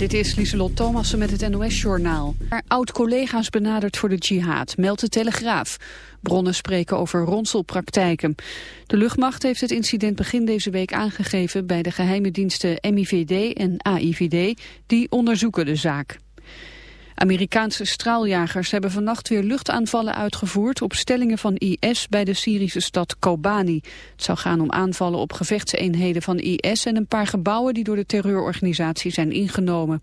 Dit is Lieselot Thomassen met het NOS-journaal. Oud-collega's benaderd voor de jihad, meldt de Telegraaf. Bronnen spreken over ronselpraktijken. De luchtmacht heeft het incident begin deze week aangegeven... bij de geheime diensten MIVD en AIVD, die onderzoeken de zaak. Amerikaanse straaljagers hebben vannacht weer luchtaanvallen uitgevoerd op stellingen van IS bij de Syrische stad Kobani. Het zou gaan om aanvallen op gevechtseenheden van IS en een paar gebouwen die door de terreurorganisatie zijn ingenomen.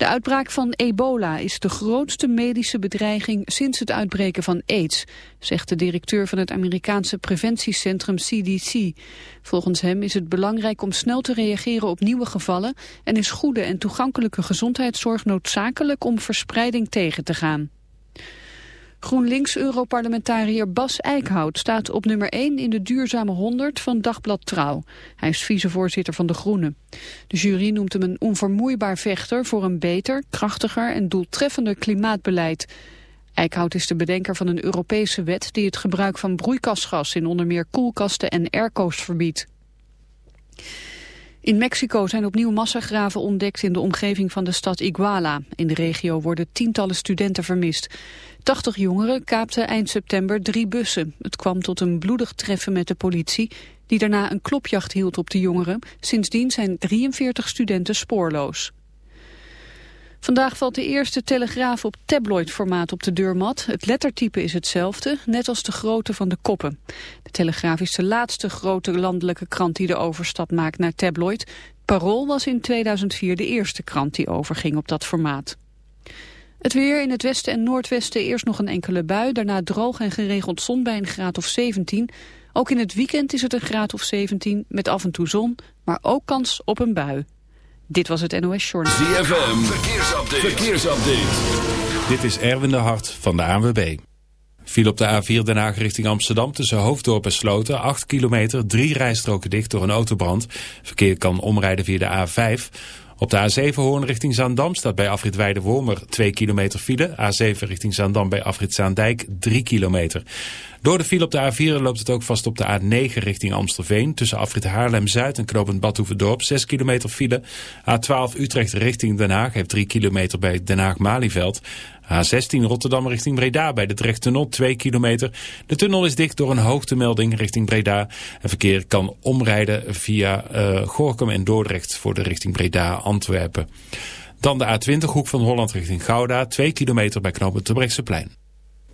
De uitbraak van ebola is de grootste medische bedreiging sinds het uitbreken van AIDS, zegt de directeur van het Amerikaanse preventiecentrum CDC. Volgens hem is het belangrijk om snel te reageren op nieuwe gevallen en is goede en toegankelijke gezondheidszorg noodzakelijk om verspreiding tegen te gaan. GroenLinks-europarlementariër Bas Eickhout staat op nummer 1 in de duurzame 100 van Dagblad Trouw. Hij is vicevoorzitter van de Groenen. De jury noemt hem een onvermoeibaar vechter voor een beter, krachtiger en doeltreffender klimaatbeleid. Eickhout is de bedenker van een Europese wet die het gebruik van broeikasgas in onder meer koelkasten en airco's verbiedt. In Mexico zijn opnieuw massagraven ontdekt in de omgeving van de stad Iguala. In de regio worden tientallen studenten vermist. 80 jongeren kaapten eind september drie bussen. Het kwam tot een bloedig treffen met de politie, die daarna een klopjacht hield op de jongeren. Sindsdien zijn 43 studenten spoorloos. Vandaag valt de eerste telegraaf op tabloid-formaat op de deurmat. Het lettertype is hetzelfde, net als de grootte van de koppen. De Telegraaf is de laatste grote landelijke krant die de overstap maakt naar tabloid. Parool was in 2004 de eerste krant die overging op dat formaat. Het weer in het westen en noordwesten eerst nog een enkele bui. Daarna droog en geregeld zon bij een graad of 17. Ook in het weekend is het een graad of 17 met af en toe zon, maar ook kans op een bui. Dit was het NOS Journal. ZFM, verkeersupdate. verkeersupdate. Dit is Erwin de Hart van de ANWB. Viel op de A4 Den Haag richting Amsterdam tussen Hoofddorp en Sloten. 8 kilometer, drie rijstroken dicht door een autobrand. Verkeer kan omrijden via de A5. Op de A7 Hoorn richting Zaandam staat bij afrit Weide-Wormer 2 kilometer file. A7 richting Zaandam bij afrit Zaandijk 3 kilometer. Door de file op de A4 loopt het ook vast op de A9 richting Amstelveen. Tussen afrit Haarlem-Zuid en knooppunt Badhoevedorp 6 kilometer file. A12 Utrecht richting Den Haag heeft 3 kilometer bij Den Haag-Malieveld. A16 Rotterdam richting Breda bij de Drechttunnel 2 kilometer. De tunnel is dicht door een hoogtemelding richting Breda. En verkeer kan omrijden via uh, Gorkum en Dordrecht voor de richting Breda-Antwerpen. Dan de A20 hoek van Holland richting Gouda 2 kilometer bij knooppunt Terbrechtseplein.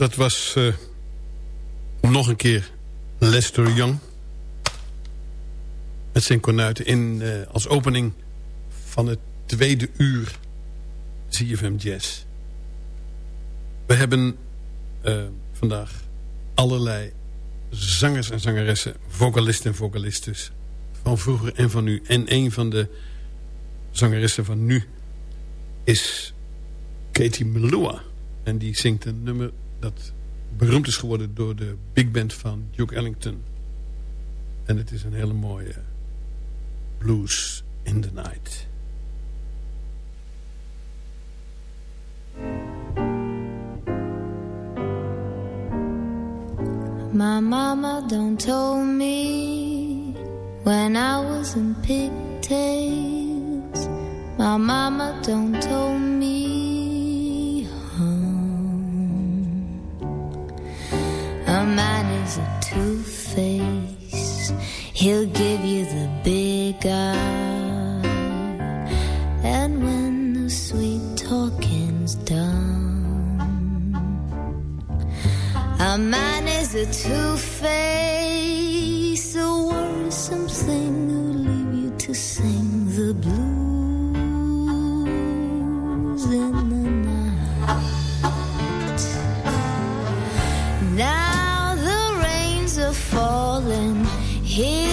Dat was uh, nog een keer Lester Young. Met zijn kornuiten in, uh, als opening van het tweede uur ZFM Jazz. We hebben uh, vandaag allerlei zangers en zangeressen, vocalisten en vocalistes van vroeger en van nu. En een van de zangeressen van nu is Katie Melua. En die zingt een nummer dat beroemd is geworden door de big band van Duke Ellington. En het is een hele mooie blues in the night. My mama don't told me when I was in pigtails. My mama don't told me A man is a two-face. He'll give you the big eye. And when the sweet talking's done. A man is a two-face, here.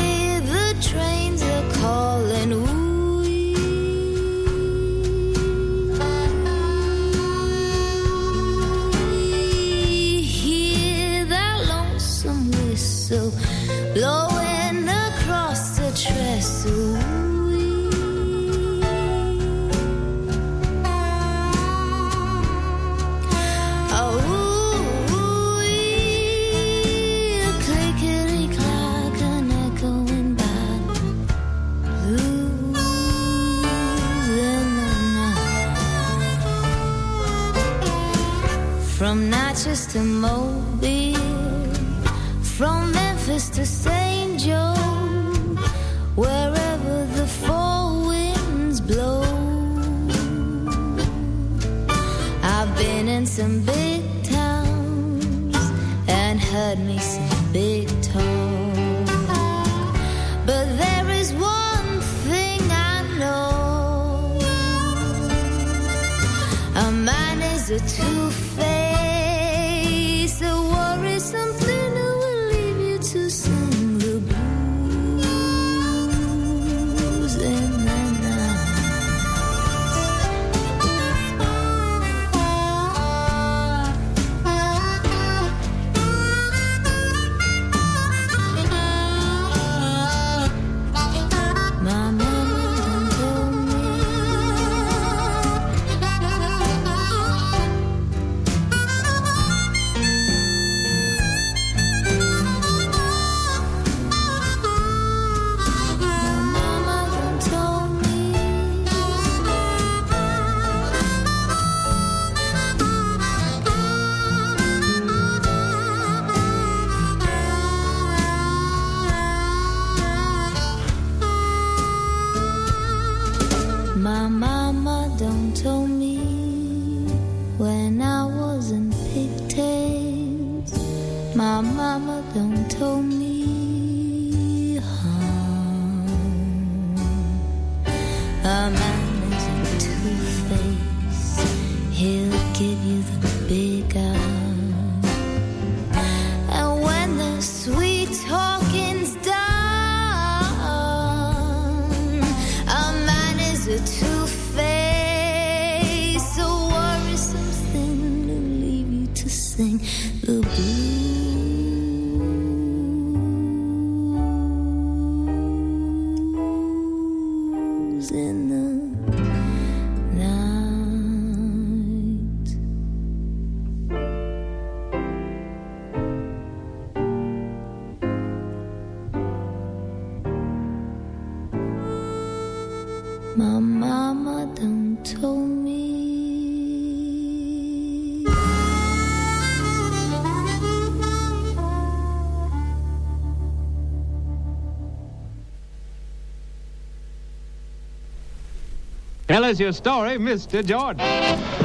Tell us your story, Mr. Jordan.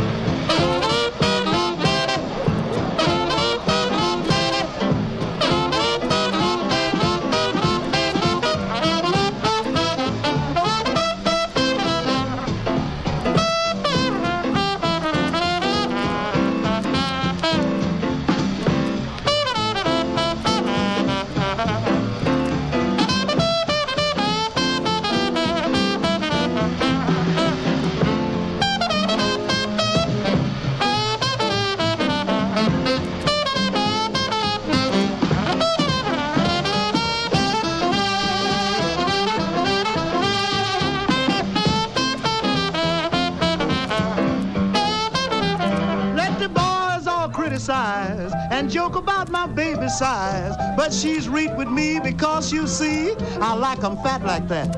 Size. But she's reet with me because you see, I like 'em fat like that.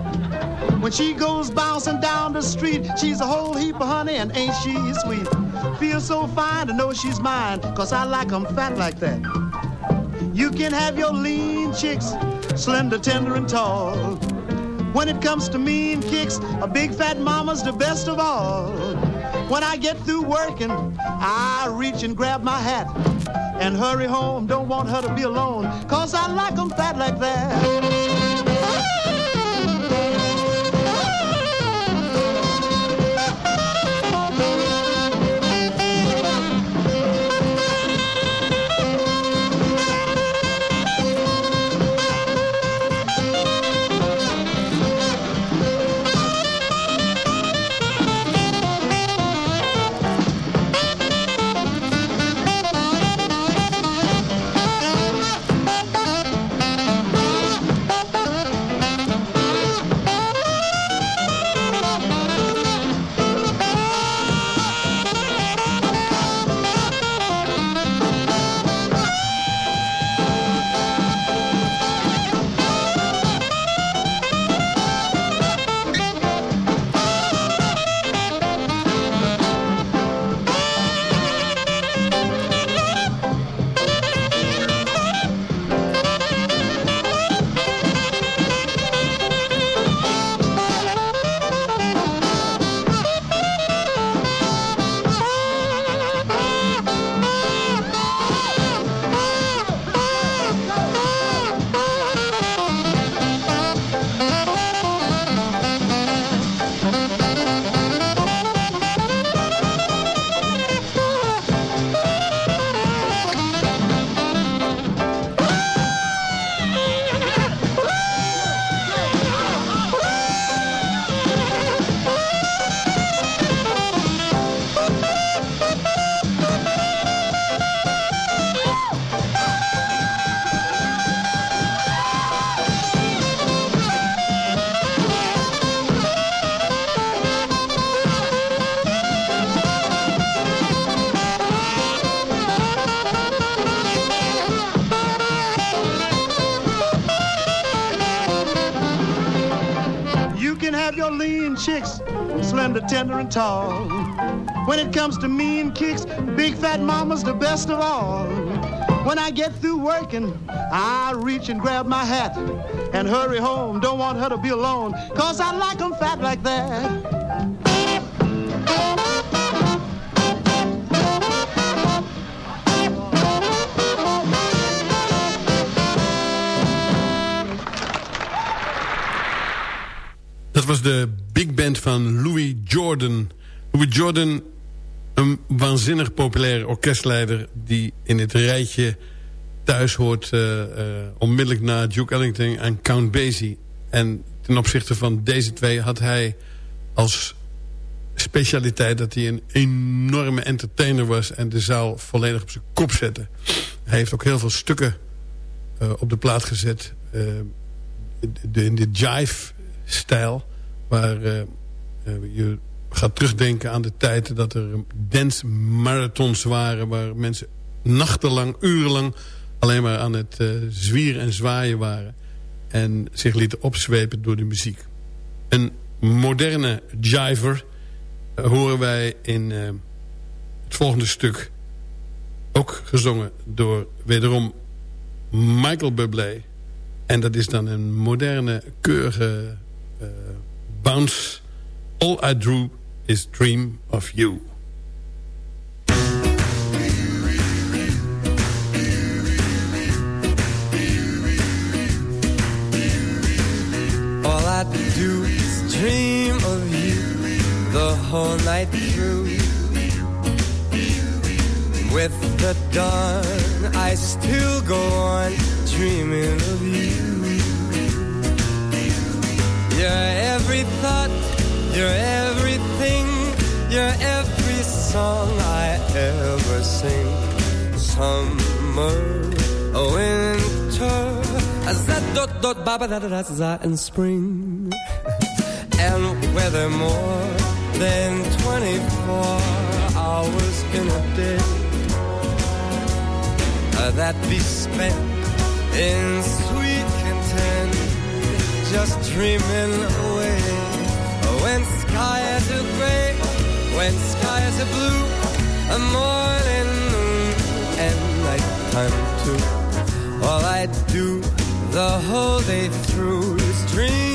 When she goes bouncing down the street, she's a whole heap of honey and ain't she sweet? Feels so fine to know she's mine, cause I like 'em fat like that. You can have your lean chicks, slender, tender, and tall. When it comes to mean kicks, a big fat mama's the best of all. When I get through working, I reach and grab my hat and hurry home. Don't want her to be alone, cause I like 'em fat like that. Tender, and tall. When it comes to mean kicks, big fat mama's the best of all. When I get through working, I reach and grab my hat and hurry home. Don't want her to be alone, cause I like 'em fat like that. Jordan, een waanzinnig populaire orkestleider... die in het rijtje thuis hoort eh, onmiddellijk na Duke Ellington en Count Basie. En ten opzichte van deze twee had hij als specialiteit... dat hij een enorme entertainer was en de zaal volledig op zijn kop zette. Hij heeft ook heel veel stukken eh, op de plaat gezet... in de jive-stijl... waar je gaat terugdenken aan de tijd dat er dance marathons waren... waar mensen nachtenlang, urenlang alleen maar aan het eh, zwieren en zwaaien waren... en zich lieten opzwepen door de muziek. Een moderne jiver eh, horen wij in eh, het volgende stuk... ook gezongen door wederom Michael Bublé... En dat is dan een moderne, keurige bounce. All I drew is dream of you. All I do is dream of you the whole night through. With the dawn, I still go on dreaming of you. You're every thought, you're everything, you're every song I ever sing. Summer, winter, dot dot ba ba da da da and spring. and weather more than 24 hours in a day. uh, that be spent in sweet content, just dreaming away. When skies are gray, when skies are blue, a morning moon and nighttime too. All I do the whole day through is dream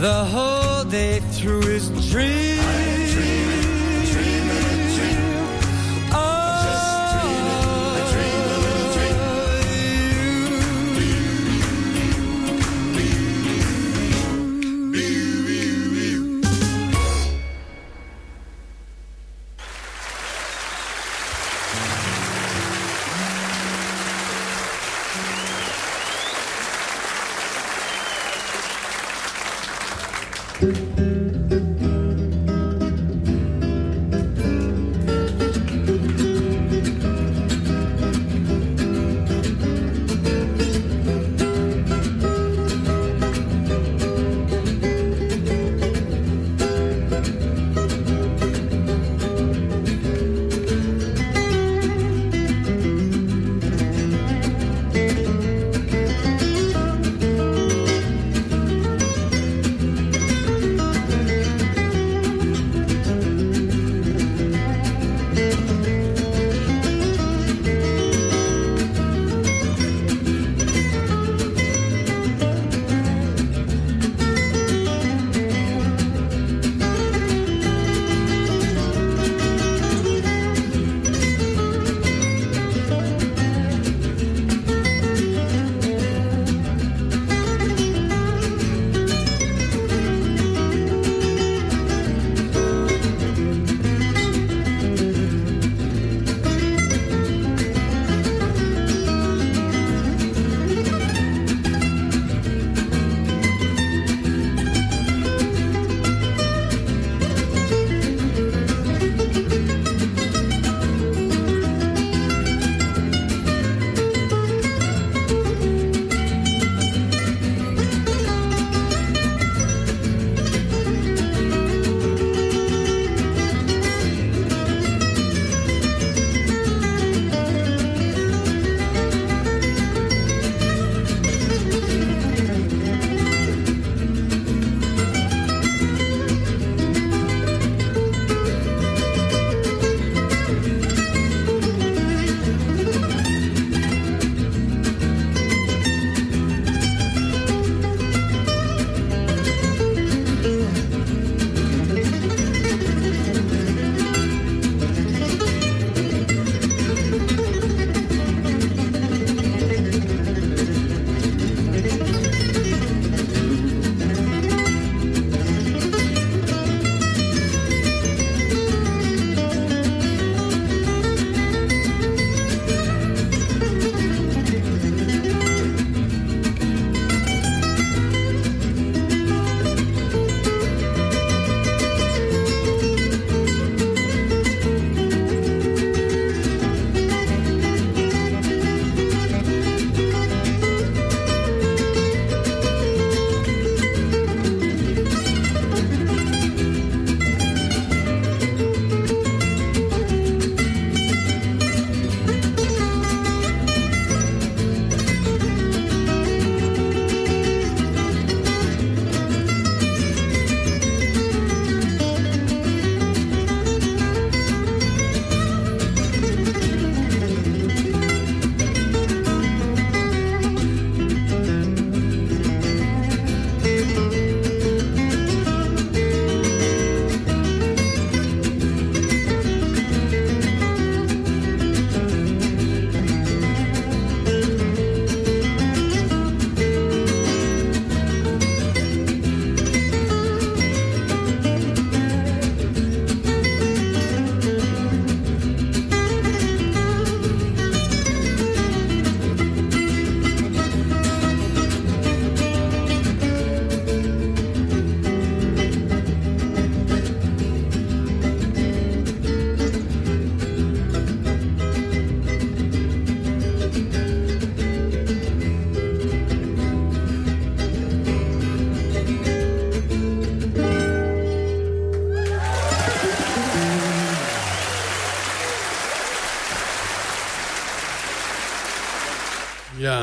the whole day through is dream.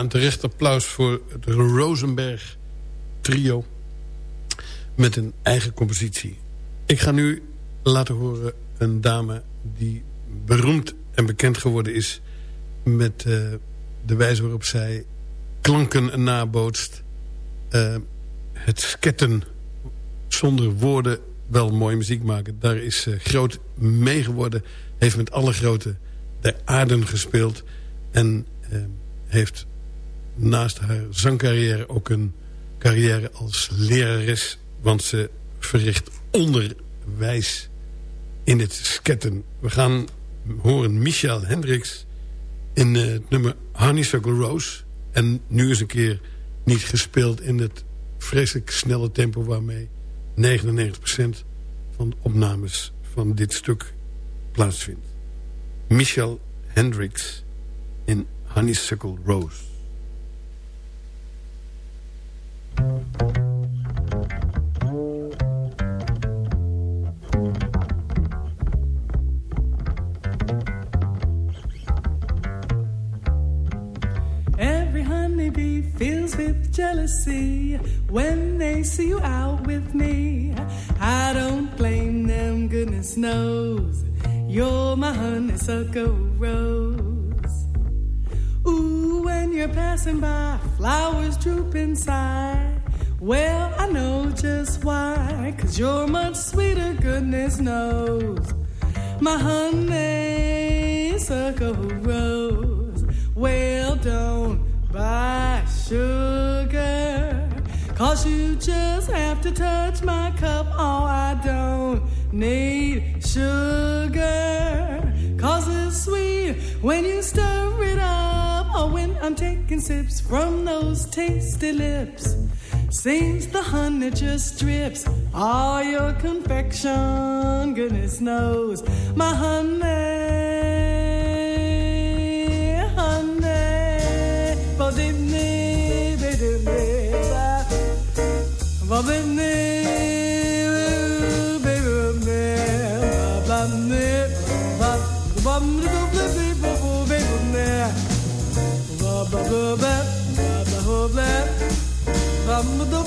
Een terecht applaus voor het Rosenberg trio. Met een eigen compositie. Ik ga nu laten horen een dame die beroemd en bekend geworden is... met uh, de wijze waarop zij klanken nabootst. Uh, het sketten zonder woorden wel mooie muziek maken. Daar is uh, groot mee geworden. Heeft met alle grote der aarden gespeeld. En heeft naast haar zangcarrière ook een carrière als lerares. Want ze verricht onderwijs in het sketten. We gaan horen Michel Hendricks in het nummer Honeysuckle Rose. En nu eens een keer niet gespeeld in het vreselijk snelle tempo... waarmee 99% van de opnames van dit stuk plaatsvindt. Michel Hendricks in Honeysuckle Rose. Jealousy when they see you out with me. I don't blame them, goodness knows. You're my honeysuckle rose. When you're passing by, flowers droop inside. Well, I know just why, cause you're much sweeter, goodness knows. My honeysuckle rose. Well, don't buy sugar, cause you just have to touch my cup. Oh, I don't need sugar, cause it's sweet when you stir I'm taking sips from those tasty lips. Seems the honey just drips. All your confection, goodness knows. My honey, honey. Forgive Forgive Bum the boo bim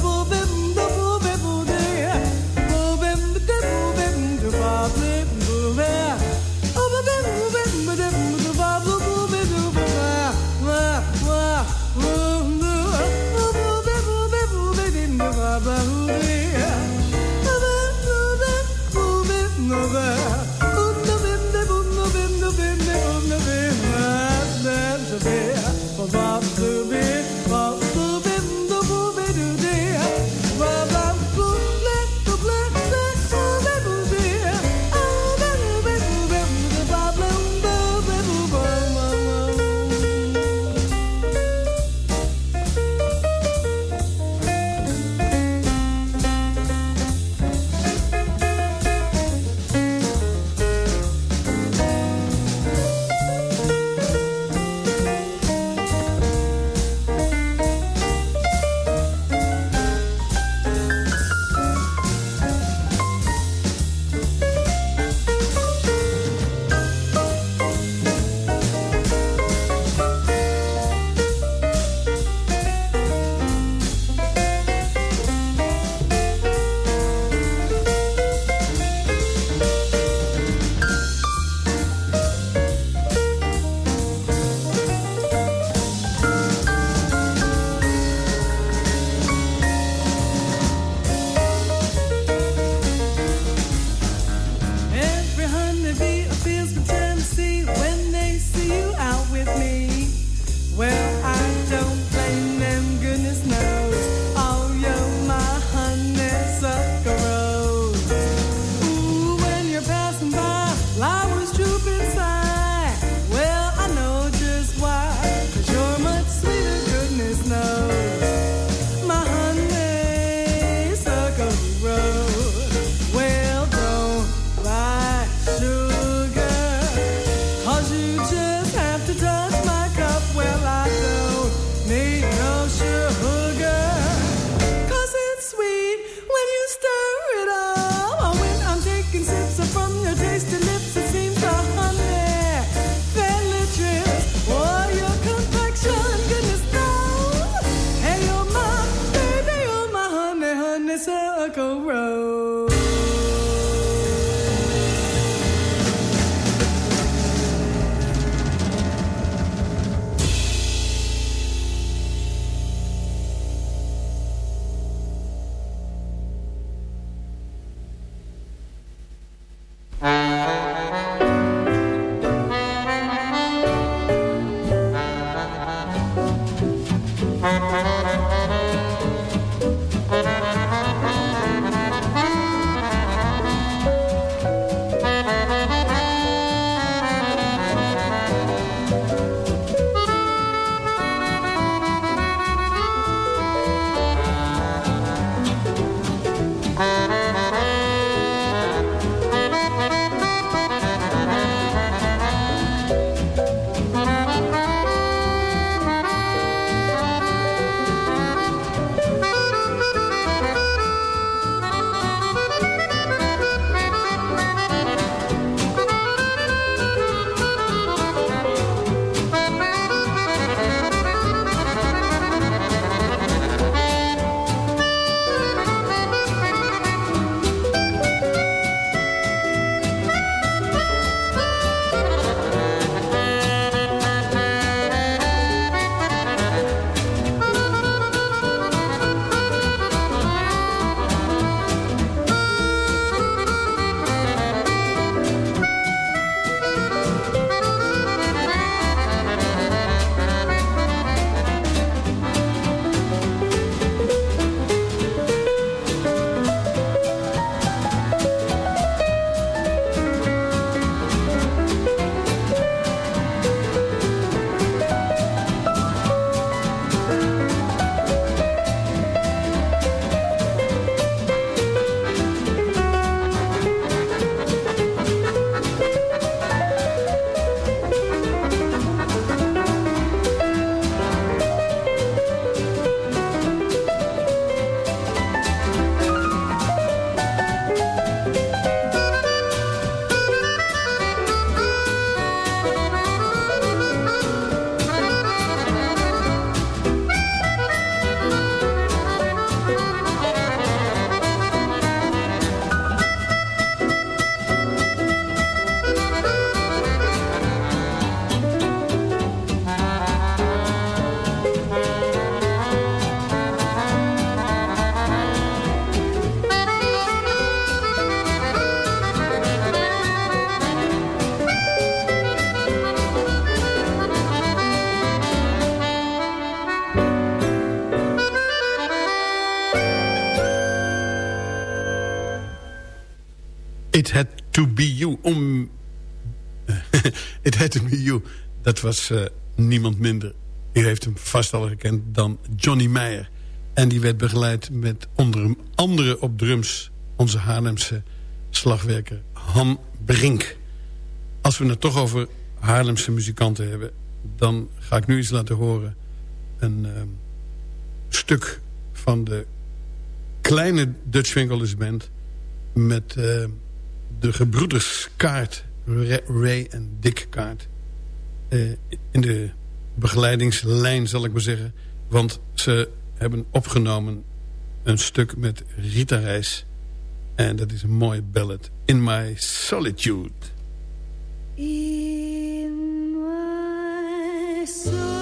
Dat was uh, niemand minder. U heeft hem vast al gekend dan Johnny Meyer. En die werd begeleid met onder andere op drums... onze Haarlemse slagwerker Han Brink. Als we het toch over Haarlemse muzikanten hebben... dan ga ik nu iets laten horen. Een uh, stuk van de kleine Dutch Winkelers Band... met uh, de gebroeders Kaart, Ray en Dick Kaart... Uh, in de begeleidingslijn, zal ik maar zeggen. Want ze hebben opgenomen een stuk met Rita Reis. En dat is een mooie ballad. In My Solitude. In my solitude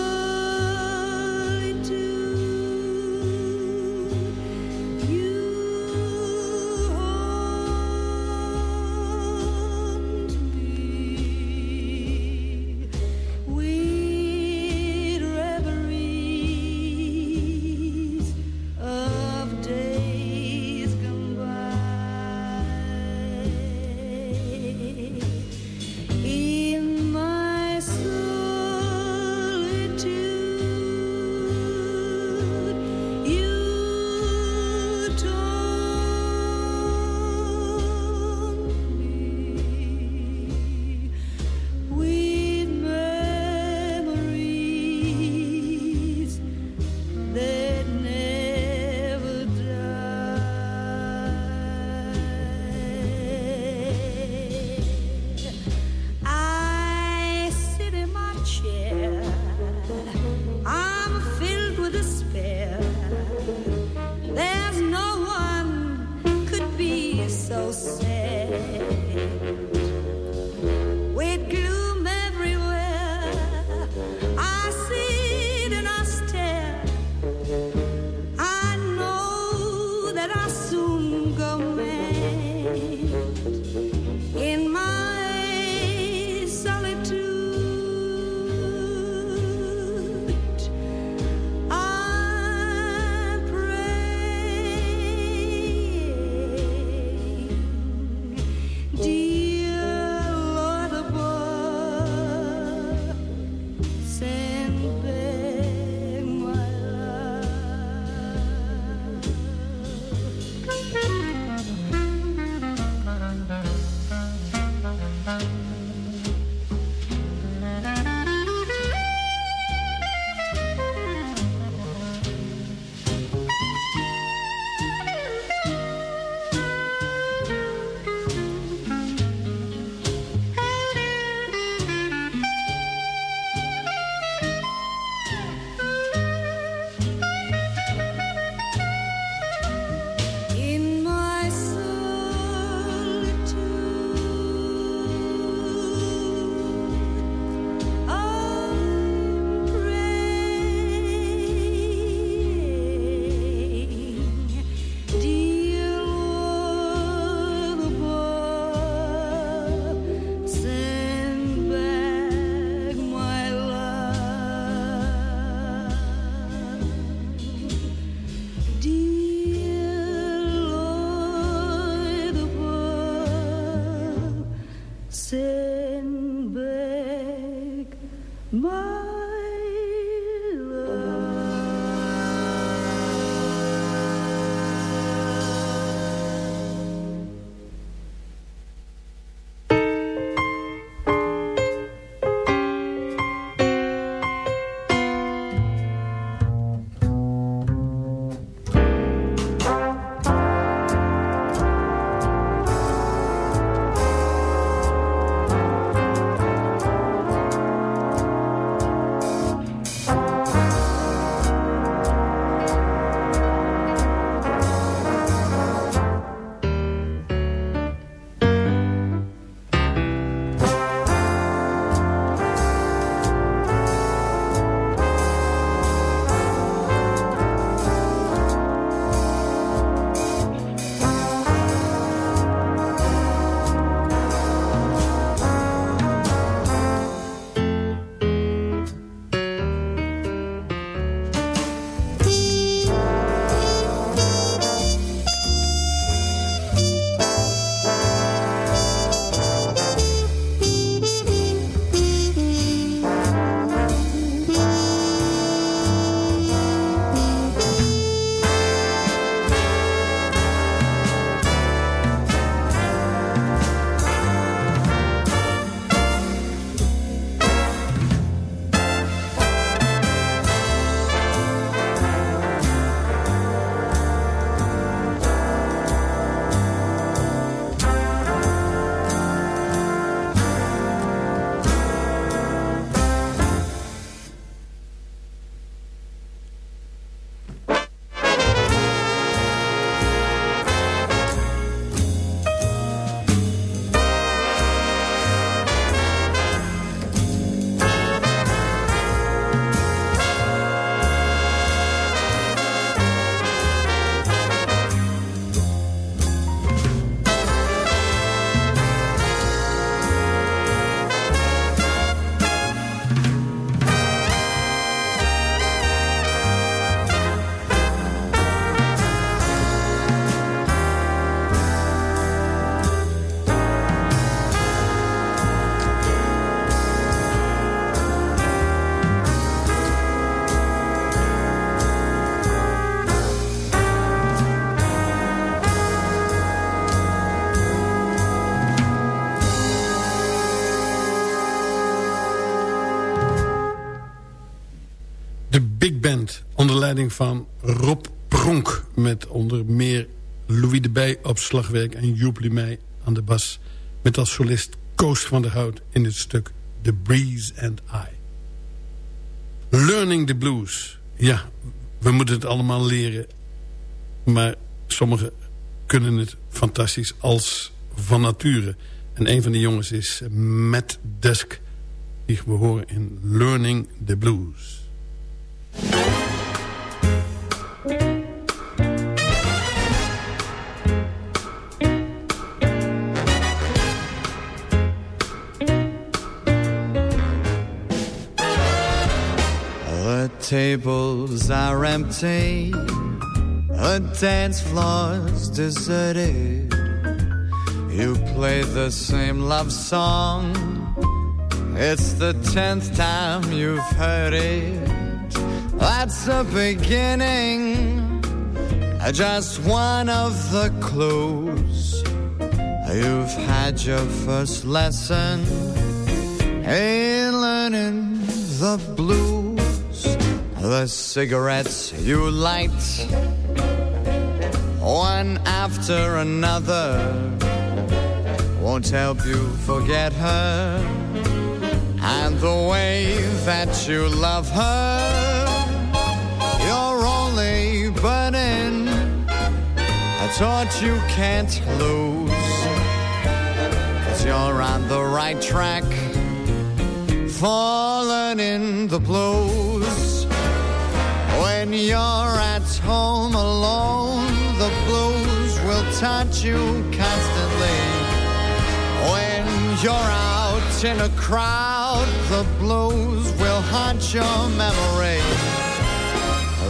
onder leiding van Rob Pronk... met onder meer Louis de Bij op slagwerk en Joep Limey aan de bas... met als solist Koos van der Hout in het stuk The Breeze and I. Learning the Blues. Ja, we moeten het allemaal leren. Maar sommigen kunnen het fantastisch als van nature. En een van die jongens is Matt Dusk... die we horen in Learning the Blues. The tables are empty, the dance floor's deserted. You play the same love song, it's the tenth time you've heard it. That's the beginning, just one of the clues. You've had your first lesson in learning the blues. The cigarettes you light, one after another, won't help you forget her. And the way that you love her, torch you can't lose. Cause you're on the right track, falling in the blues. When you're at home alone, the blues will touch you constantly. When you're out in a crowd, the blues will haunt your memory.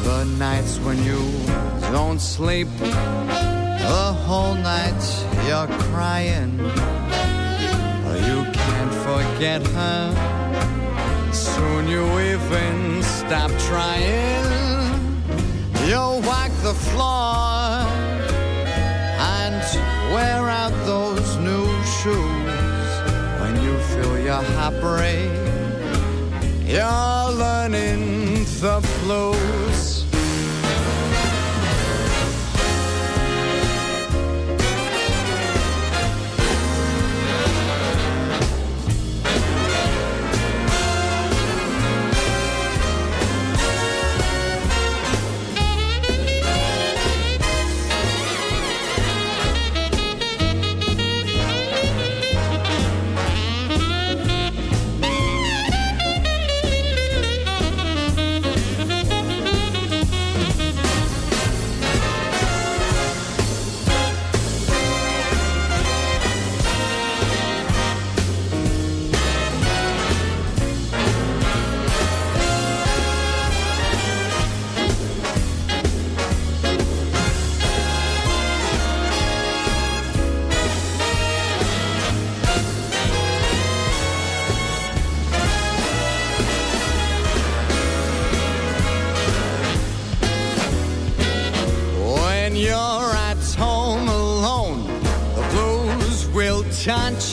The nights when you don't sleep, the whole night you're crying. You can't forget her. Soon you even stop trying. You'll walk the floor and wear out those new shoes. When you feel your heart break, you're learning the blues.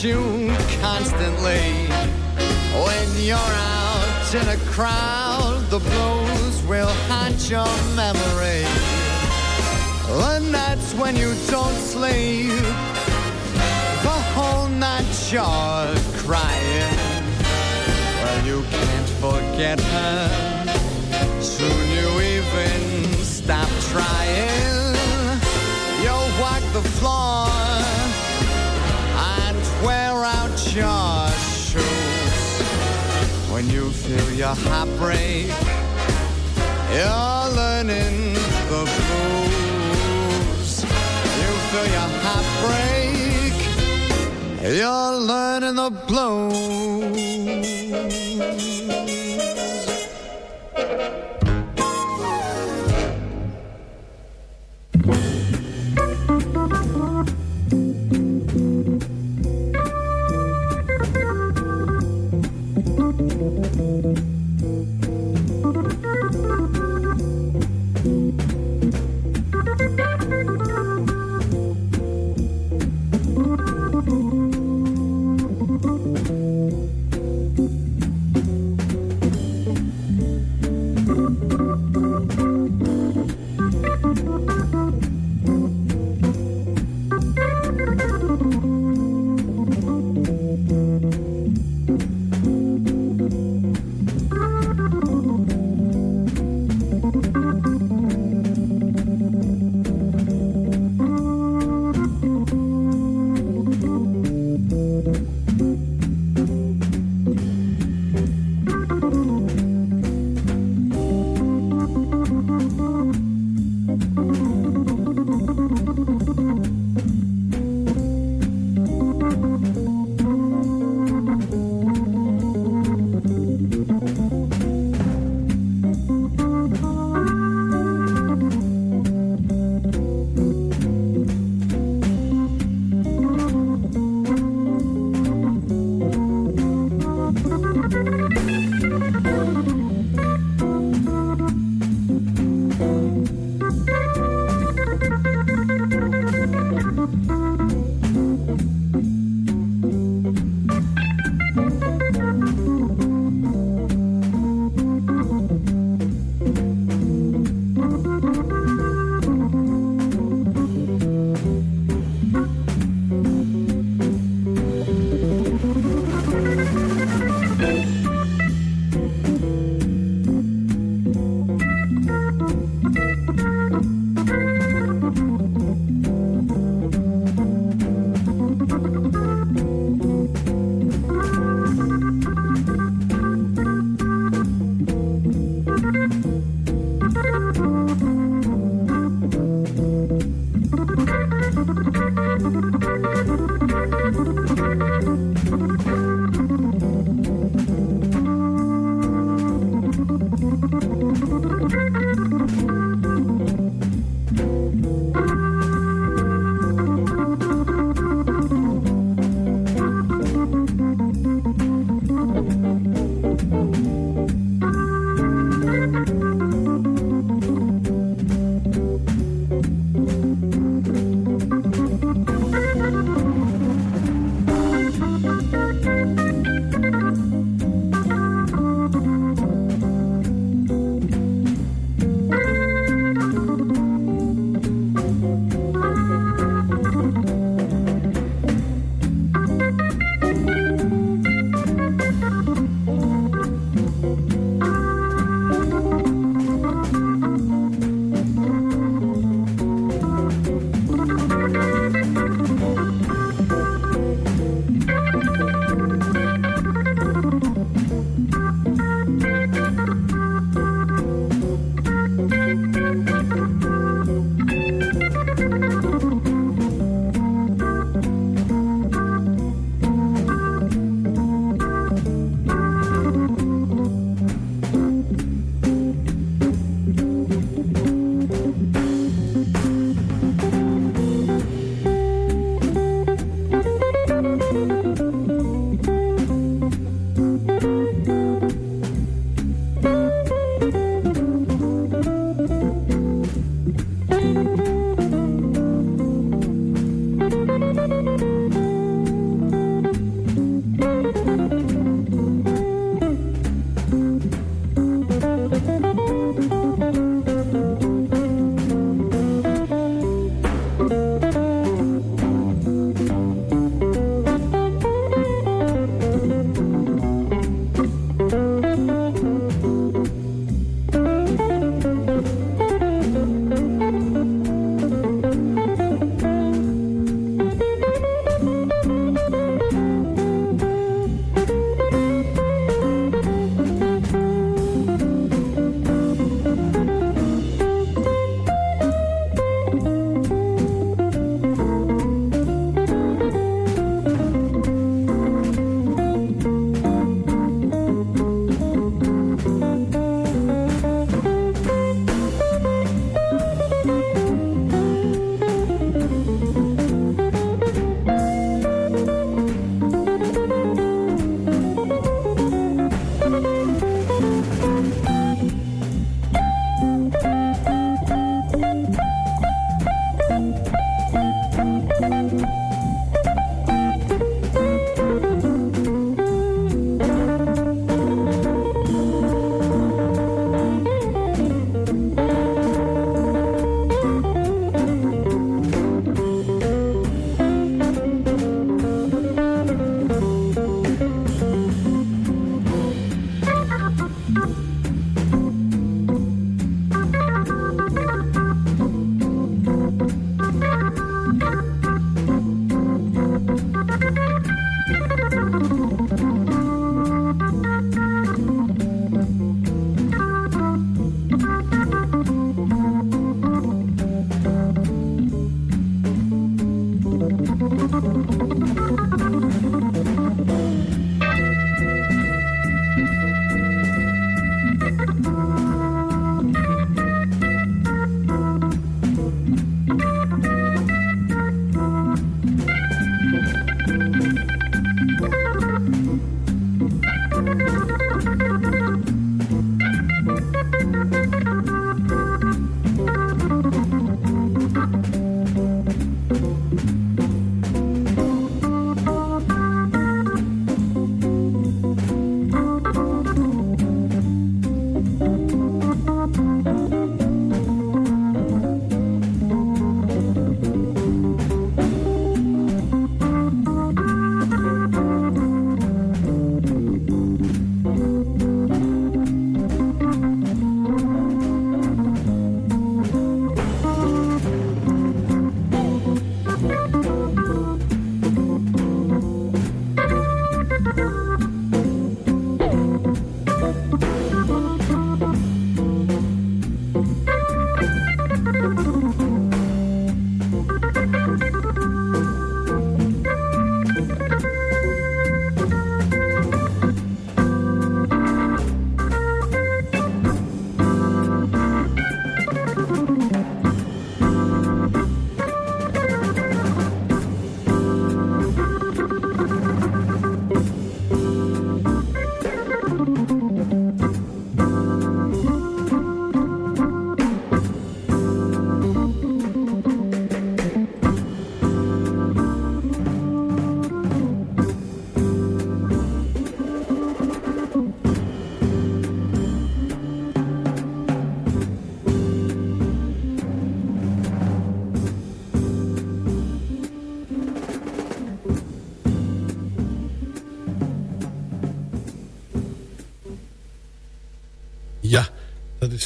You constantly. When you're out in a crowd, the blues will haunt your memory. And that's when you don't sleep. The whole night you're crying. Well, you can't forget her. Soon you even stop trying. You'll walk the floor wear out your shoes. When you feel your heart break, you're learning the blues. You feel your heart break, you're learning the blues.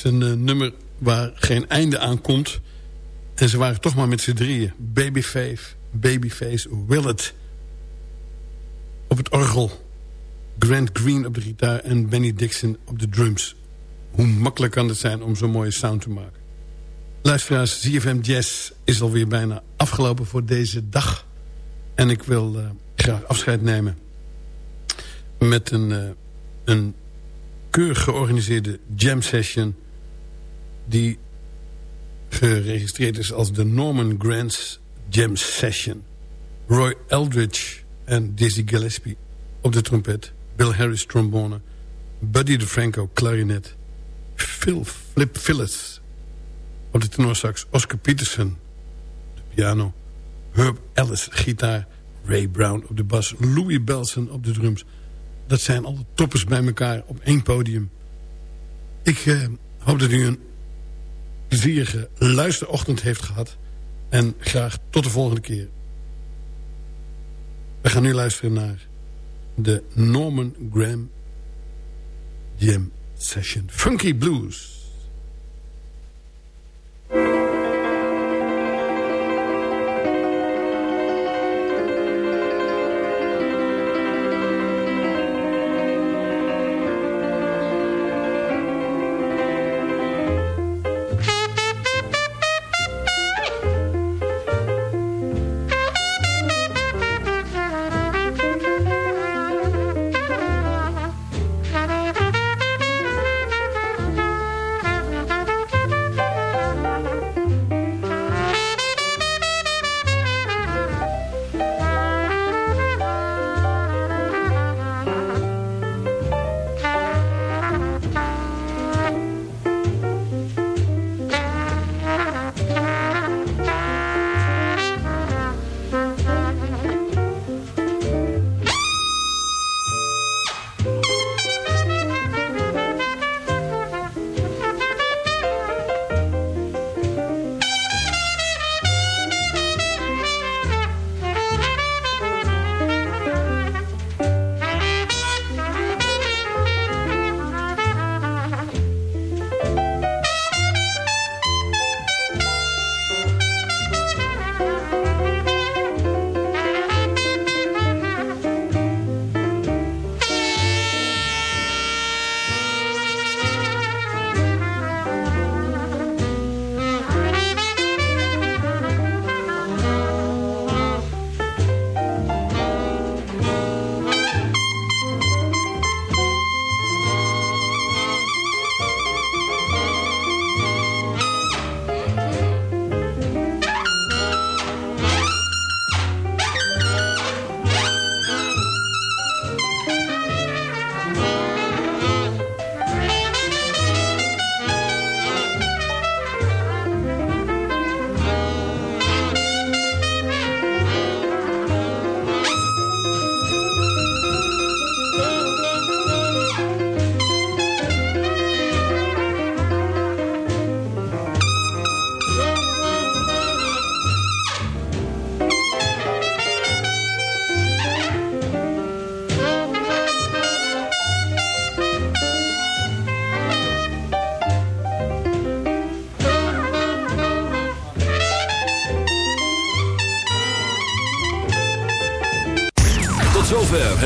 Een eh, nummer waar geen einde aan komt. En ze waren toch maar met z'n drieën. Babyface, Babyface, Willet op het orgel. Grant Green op de gitaar en Benny Dixon op de drums. Hoe makkelijk kan het zijn om zo'n mooie sound te maken. Luisteraars, ZFM Jazz is alweer bijna afgelopen voor deze dag. En ik wil uh, graag afscheid nemen met een, uh, een keurig georganiseerde jam session... die geregistreerd is als de Norman Grants Jam Session. Roy Eldridge en Dizzy Gillespie op de trompet... Bill Harris trombone... Buddy DeFranco klarinet... Phil Flip Phillips op de tenorsax... Oscar Peterson de piano... Herb Ellis gitaar... Ray Brown op de bas... Louis Belson op de drums dat zijn alle toppers bij elkaar op één podium. Ik eh, hoop dat u een plezierige luisterochtend heeft gehad. En graag tot de volgende keer. We gaan nu luisteren naar de Norman Graham Jam Session. Funky Blues.